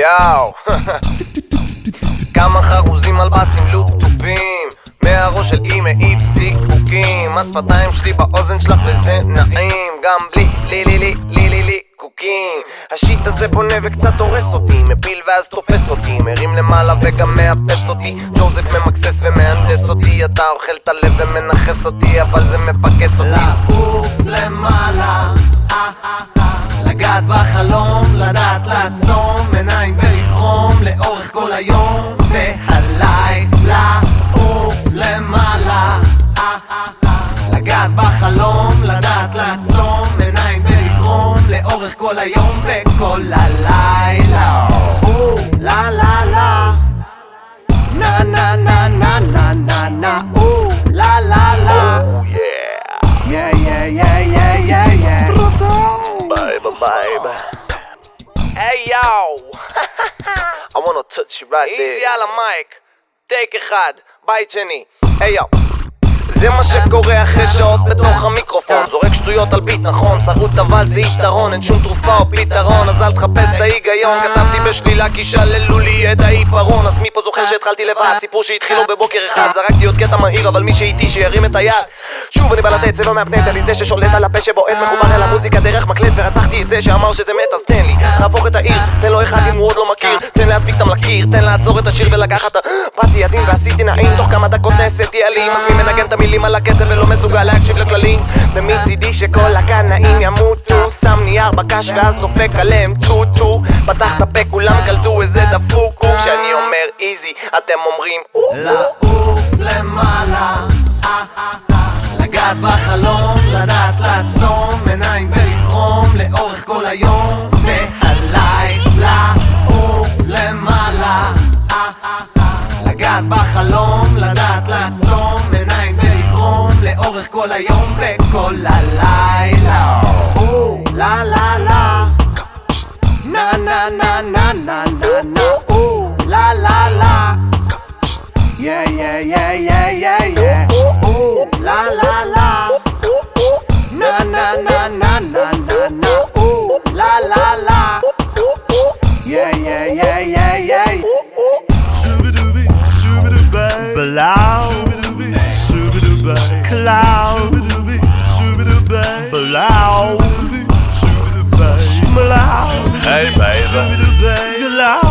יאו. כמה חרוזים על בסים לופטופים מהראש של אי מעיף זיקוקים השפתיים שלי באוזן שלך וזה נעים. גם בלי לי לי לי לי לי לי קוקים. השיט הזה בונה וקצת הורס אותי. מפיל ואז תופס אותי. מרים למעלה וגם מאפס אותי. ג'וזף ממקסס ומהנדס אותי. אתה אוכל את הלב ומנכס אותי אבל זה מפקס אותי. לעוף למעלה. לגעת בחלום, לדעת לעצום ולזרום לאורך כל היום והלילה עוף למעלה. לגעת בחלום, לדעת לעצום עיניים ולזרום לאורך כל היום וכל הלילה. לה לה לה. נה נה נה נה נה נה נה. לה לה לה. Yeah, yeah, yeah, yeah, yeah, yeah. Vibe, vibe. Hey yo, I wanna touch you right there. Easy על המייק, טייק אחד, בית שני. היי יו. זה מה שקורה אחרי שעות בתוך המיקרופון. זורק שטויות על ביט נכון, שרוט אבל זה יתרון. אין שום תרופה או פתרון אז אל תחפש את ההיגיון. כתבתי בשלילה כי שללו לי את העיפרון. אז מי פה זוכר שהתחלתי לבד. סיפור שהתחילו בבוקר אחד. זרקתי עוד קטע מהיר אבל מי שאיתי שירים את היד. שוב אני בא לתת זה לא מהפנט אני זה ששולט על הפה שבועט מחובר אל המוזיקה דרך מקלט ורצחתי את זה שאמר שזה מת אז תן לי. להפוך את העיר אחד אם הוא עוד לא מכיר. תן להדביק אותם לקיר תן לעצור את השיר ולקחת באתי עדין ועשיתי נעים תוך כמה דקות נעשיתי אלים. אז מי מנגן את המילים על הקצב ולא מסוגל להקשיב לכללים? ומצידי שכל הקנאים ימותו שם נייר בקש ואז דופק עליהם טו-טו פתח את הפה כולם קלטו איזה דפוק הוא. כשאני אומר איזי אתם אומרים לעוף למעלה. לגעת בחלום, לדעת לעצום עיניים ולזרום לאורך כל היום בחלום, לדעת לעצום עיניים ולזרום לאורך כל היום וכל הלילה. או, לה לה לה. נה נה נה נה נה נה נה. או, לה לה לה. Yeah, yeah, yeah, yeah, yeah, yeah. Ooh, la la Hey, baby. Good luck.